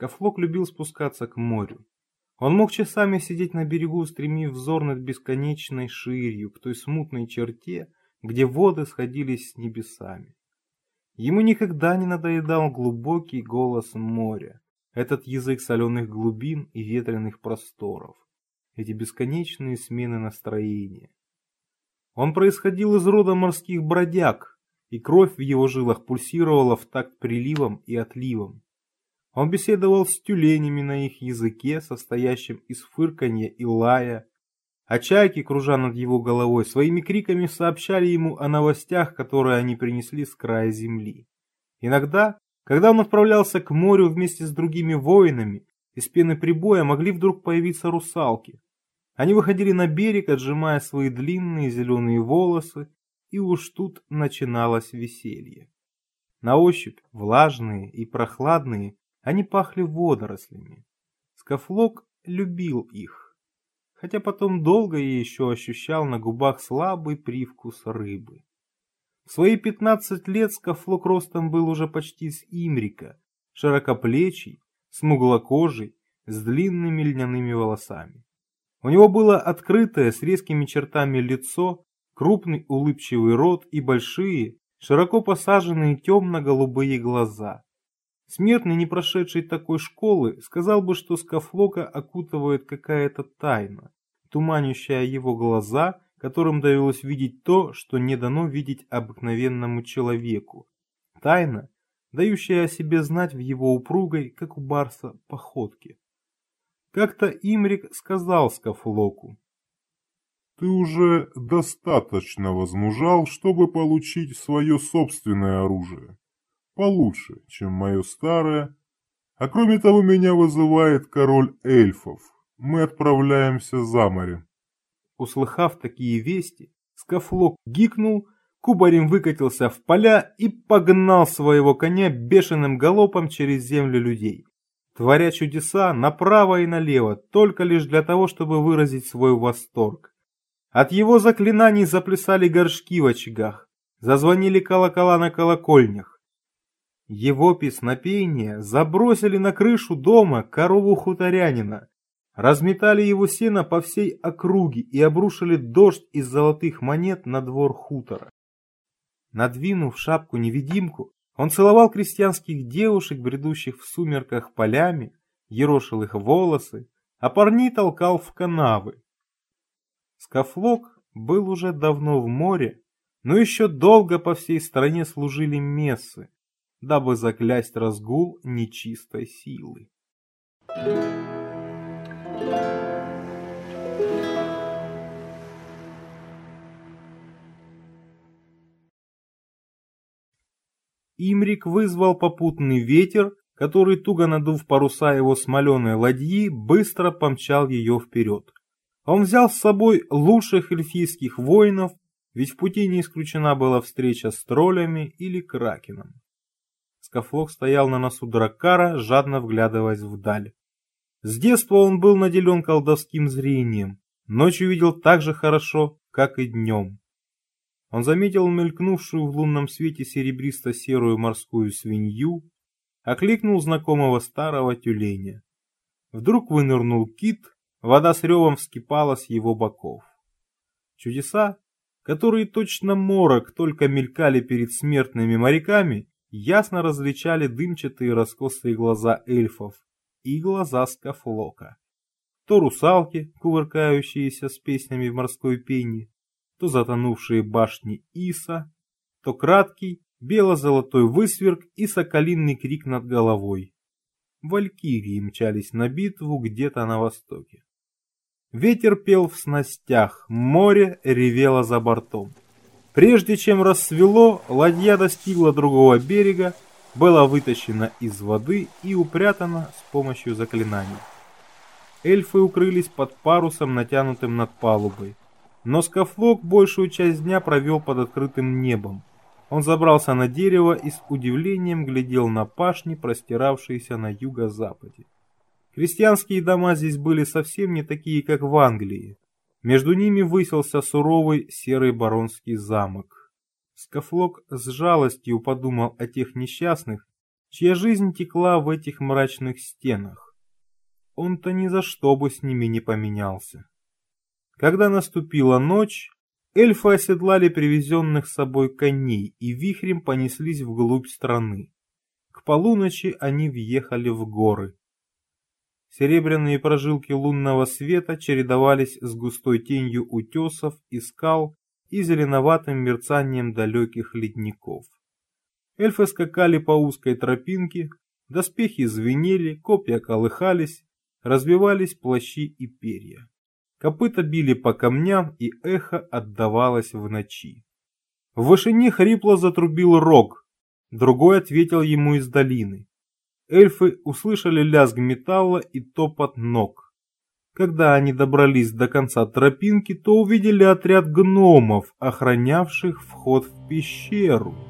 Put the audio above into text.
Скафлок любил спускаться к морю. Он мог часами сидеть на берегу, устремив взор над бесконечной ширью, к той смутной черте, где воды сходились с небесами. Ему никогда не надоедал глубокий голос моря, этот язык соленых глубин и ветреных просторов, эти бесконечные смены настроения. Он происходил из рода морских бродяг, и кровь в его жилах пульсировала в такт приливом и отливом. Он беседовал с тюленями на их языке, состоящем из фырканья и лая, а чайки, кружа над его головой, своими криками сообщали ему о новостях, которые они принесли с края земли. Иногда, когда он отправлялся к морю вместе с другими воинами, из пены прибоя могли вдруг появиться русалки. Они выходили на берег, отжимая свои длинные зеленые волосы, и уж тут начиналось веселье. На ощупь, влажные и прохладные, они пахли водорослями. Скафлок любил их, хотя потом долго и еще ощущал на губах слабый привкус рыбы. В свои пятнадцать лет Скафлок ростом был уже почти с Имрика, широкоплечий, смуглокожий, с длинными льняными волосами. У него было открытое с резкими чертами лицо, крупный улыбчивый рот и большие, широко посаженные темно-голубые глаза. Смертный, не прошедший такой школы, сказал бы, что Скафлока окутывает какая-то тайна, туманящая его глаза, которым довелось видеть то, что не дано видеть обыкновенному человеку. Тайна, дающая о себе знать в его упругой, как у барса, походке. Как-то Имрик сказал Скафлоку. «Ты уже достаточно возмужал, чтобы получить свое собственное оружие получше, чем мое старое. А кроме того, меня вызывает король эльфов. Мы отправляемся за море. Услыхав такие вести, Скафлок гикнул, кубарем выкатился в поля и погнал своего коня бешеным галопом через землю людей, творя чудеса направо и налево, только лишь для того, чтобы выразить свой восторг. От его заклинаний заплясали горшки в очагах, зазвонили колокола на колокольнях. Его песнопение забросили на крышу дома корову хуторянина, разметали его сено по всей округе и обрушили дождь из золотых монет на двор хутора. Надвинув шапку-невидимку, он целовал крестьянских девушек, бредущих в сумерках полями, ерошил их волосы, а парней толкал в канавы. Скафлок был уже давно в море, но еще долго по всей стране служили мессы, дабы заклясть разгул нечистой силы. Имрик вызвал попутный ветер, который, туго надув паруса его смоленой ладьи, быстро помчал ее вперед. Он взял с собой лучших эльфийских воинов, ведь в пути не исключена была встреча с троллями или кракеном. Скафлок стоял на носу драккара, жадно вглядываясь вдаль. С детства он был наделен колдовским зрением, ночью видел так же хорошо, как и днем. Он заметил мелькнувшую в лунном свете серебристо-серую морскую свинью, окликнул знакомого старого тюленя. Вдруг вынырнул кит, вода с ревом вскипала с его боков. Чудеса, которые точно морок только мелькали перед смертными моряками, ясно различали дымчатые раскосые глаза эльфов и глаза скафлока. То русалки, кувыркающиеся с песнями в морской пене, то затонувшие башни Иса, то краткий бело-золотой высверк и соколиный крик над головой. Валькирии мчались на битву где-то на востоке. Ветер пел в снастях, море ревело за бортом. Прежде чем рассвело, ладья достигла другого берега, была вытащена из воды и упрятана с помощью заклинаний. Эльфы укрылись под парусом, натянутым над палубой. Но Скафлок большую часть дня провел под открытым небом. Он забрался на дерево и с удивлением глядел на пашни, простиравшиеся на юго-западе. Крестьянские дома здесь были совсем не такие, как в Англии. Между ними высился суровый серый баронский замок. Скафлок с жалостью подумал о тех несчастных, чья жизнь текла в этих мрачных стенах. Он-то ни за что бы с ними не поменялся. Когда наступила ночь, эльфы оседлали привезенных с собой коней и вихрем понеслись вглубь страны. К полуночи они въехали в горы. Серебряные прожилки лунного света чередовались с густой тенью утесов и скал и зеленоватым мерцанием далеких ледников. Эльфы скакали по узкой тропинке, доспехи звенели, копья колыхались, разбивались плащи и перья. Копыта били по камням, и эхо отдавалось в ночи. В вышине хрипло затрубил рог, другой ответил ему из долины. Эльфы услышали лязг металла и топот ног. Когда они добрались до конца тропинки, то увидели отряд гномов, охранявших вход в пещеру.